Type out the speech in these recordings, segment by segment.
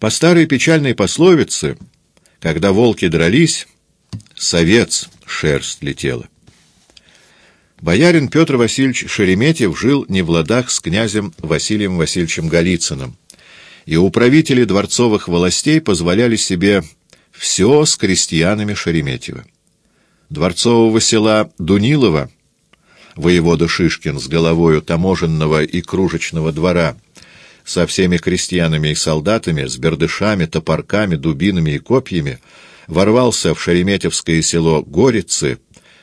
По старой печальной пословице, когда волки дрались, совец шерсть летела. Боярин Петр Васильевич Шереметьев жил не в ладах с князем Василием Васильевичем Голицыным, и управители дворцовых властей позволяли себе все с крестьянами Шереметьева. Дворцового села Дунилова, воевода Шишкин с головою таможенного и кружечного двора, со всеми крестьянами и солдатами, с бердышами, топорками, дубинами и копьями, ворвался в Шереметьевское село Горицы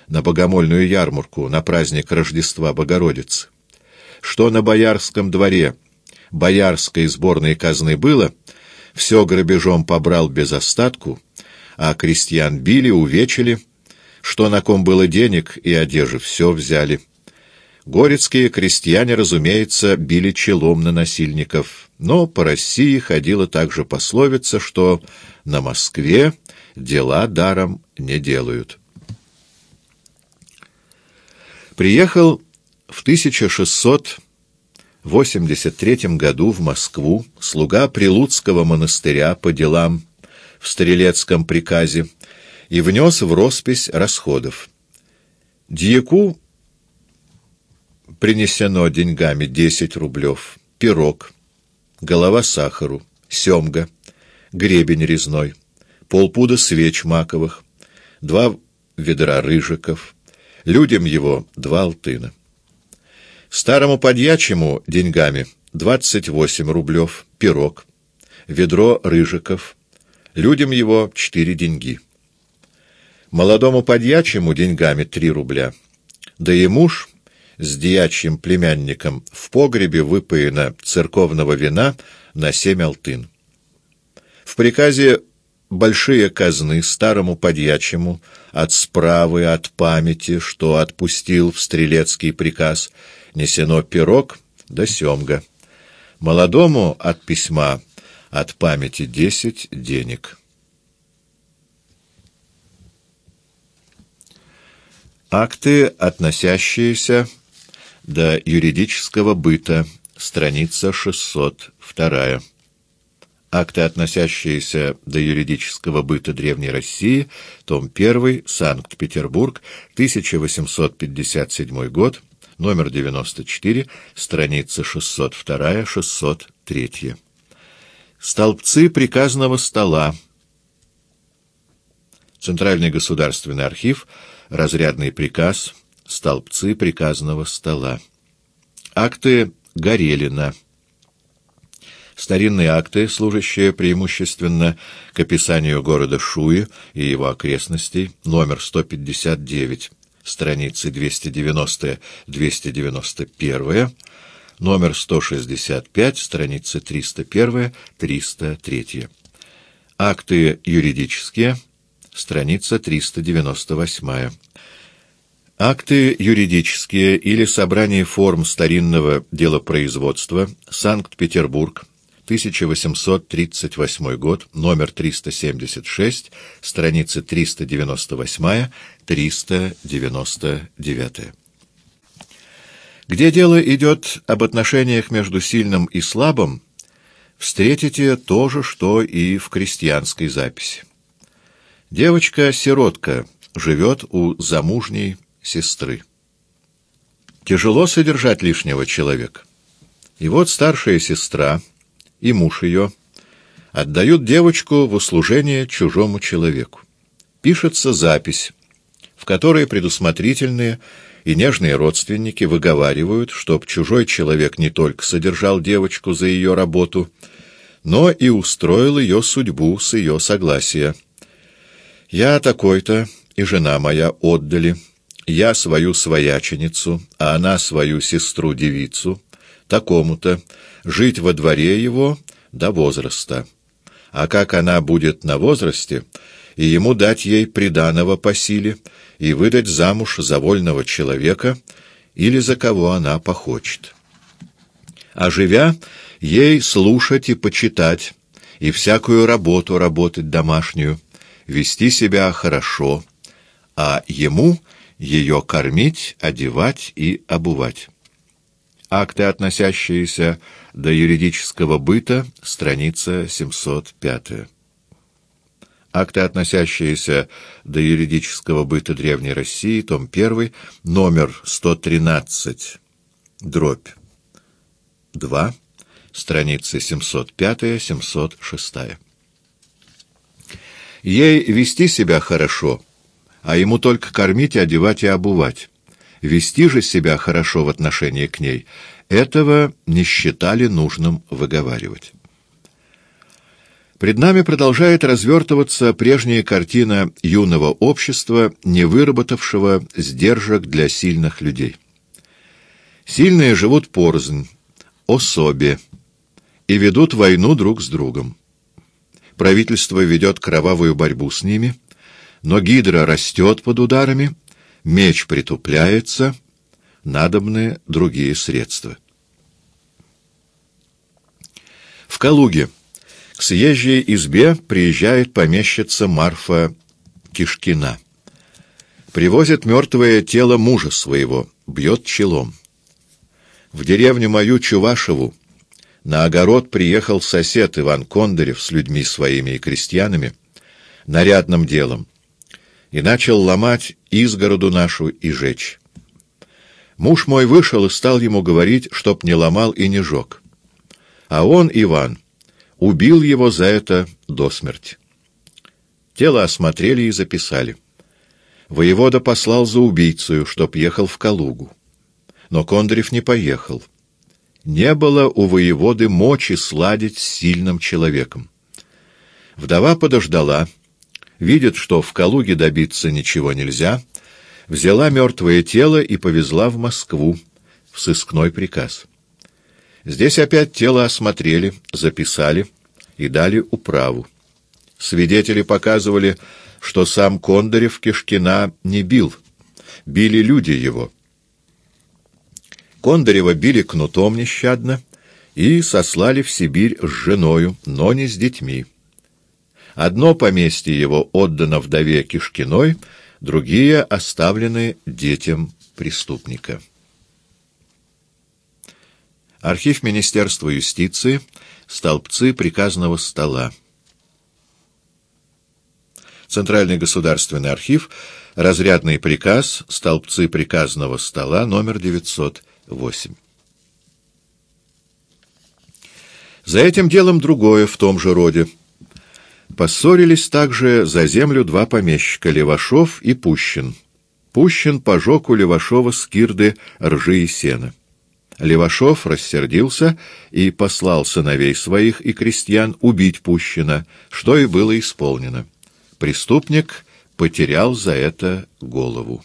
на богомольную ярмарку на праздник Рождества Богородицы. Что на Боярском дворе боярской сборной казны было, все грабежом побрал без остатку, а крестьян били, увечили, что на ком было денег и одежи, все взяли. Горецкие крестьяне, разумеется, били челом на насильников, но по России ходила также пословица, что на Москве дела даром не делают. Приехал в 1683 году в Москву слуга Прилуцкого монастыря по делам в стрелецком приказе и внес в роспись расходов. Дьяку принесено деньгами 10 рублев, пирог, голова сахару, семга, гребень резной, полпуда свеч маковых, два ведра рыжиков, людям его два алтына. Старому подьячему деньгами 28 рублев, пирог, ведро рыжиков, людям его четыре деньги. Молодому подьячему деньгами три рубля, да и муж с дьячьим племянником в погребе выпоено церковного вина на семь алтын. В приказе большие казны старому подьячему от справы, от памяти, что отпустил в стрелецкий приказ, несено пирог да семга. Молодому от письма, от памяти десять денег. Акты, относящиеся до юридического быта, страница 602. Акты, относящиеся до юридического быта Древней России, том 1, Санкт-Петербург, 1857 год, номер 94, страница 602-603. Столбцы приказного стола. Центральный государственный архив, разрядный приказ, столбцы приказного стола. Акты Горелина. Старинные акты, служащие преимущественно к описанию города Шуи и его окрестностей, номер 159, страницы 290-291, номер 165, страницы 301-303. Акты юридические, страница 398. Акты юридические или собрание форм старинного делопроизводства, Санкт-Петербург, 1838 год, номер 376, страницы 398-399. Где дело идет об отношениях между сильным и слабым, встретите то же, что и в крестьянской записи. Девочка-сиротка живет у замужней сестры. Тяжело содержать лишнего человека. И вот старшая сестра и муж ее отдают девочку в услужение чужому человеку. Пишется запись, в которой предусмотрительные и нежные родственники выговаривают, чтоб чужой человек не только содержал девочку за ее работу, но и устроил ее судьбу с ее согласия. «Я такой-то и жена моя отдали» я свою свояченицу, а она свою сестру-девицу, такому-то, жить во дворе его до возраста. А как она будет на возрасте, и ему дать ей приданого по силе, и выдать замуж за вольного человека или за кого она похочет. А живя, ей слушать и почитать, и всякую работу работать домашнюю, вести себя хорошо, а ему — ее кормить, одевать и обувать. Акты, относящиеся до юридического быта, страница 705. Акты, относящиеся до юридического быта Древней России, том 1, номер 113, дробь 2, страницы 705-706. Ей вести себя хорошо, а ему только кормить, одевать и обувать. Вести же себя хорошо в отношении к ней, этого не считали нужным выговаривать. Пред нами продолжает развертываться прежняя картина юного общества, не выработавшего сдержек для сильных людей. Сильные живут порознь, особе, и ведут войну друг с другом. Правительство ведет кровавую борьбу с ними, но гидра растет под ударами, меч притупляется, надобны другие средства. В Калуге к съезжей избе приезжает помещица Марфа Кишкина. Привозит мертвое тело мужа своего, бьет челом. В деревню мою Чувашеву на огород приехал сосед Иван Кондырев с людьми своими и крестьянами, нарядным делом, и начал ломать изгороду нашу и жечь. Муж мой вышел и стал ему говорить, чтоб не ломал и не жег. А он, Иван, убил его за это до смерти. Тело осмотрели и записали. Воевода послал за убийцею, чтоб ехал в Калугу. Но Кондрев не поехал. Не было у воеводы мочи сладить с сильным человеком. Вдова подождала, видит, что в Калуге добиться ничего нельзя, взяла мертвое тело и повезла в Москву, в сыскной приказ. Здесь опять тело осмотрели, записали и дали управу. Свидетели показывали, что сам Кондарев Кишкина не бил, били люди его. Кондарева били кнутом нещадно и сослали в Сибирь с женою, но не с детьми. Одно поместье его отдано вдове Кишкиной, другие оставлены детям преступника. Архив Министерства юстиции, столбцы приказного стола. Центральный государственный архив, разрядный приказ, столбцы приказного стола, номер 900. 8. За этим делом другое в том же роде. Поссорились также за землю два помещика — Левашов и Пущин. Пущин пожег у Левашова скирды ржи и сена. Левашов рассердился и послал сыновей своих и крестьян убить Пущина, что и было исполнено. Преступник потерял за это голову.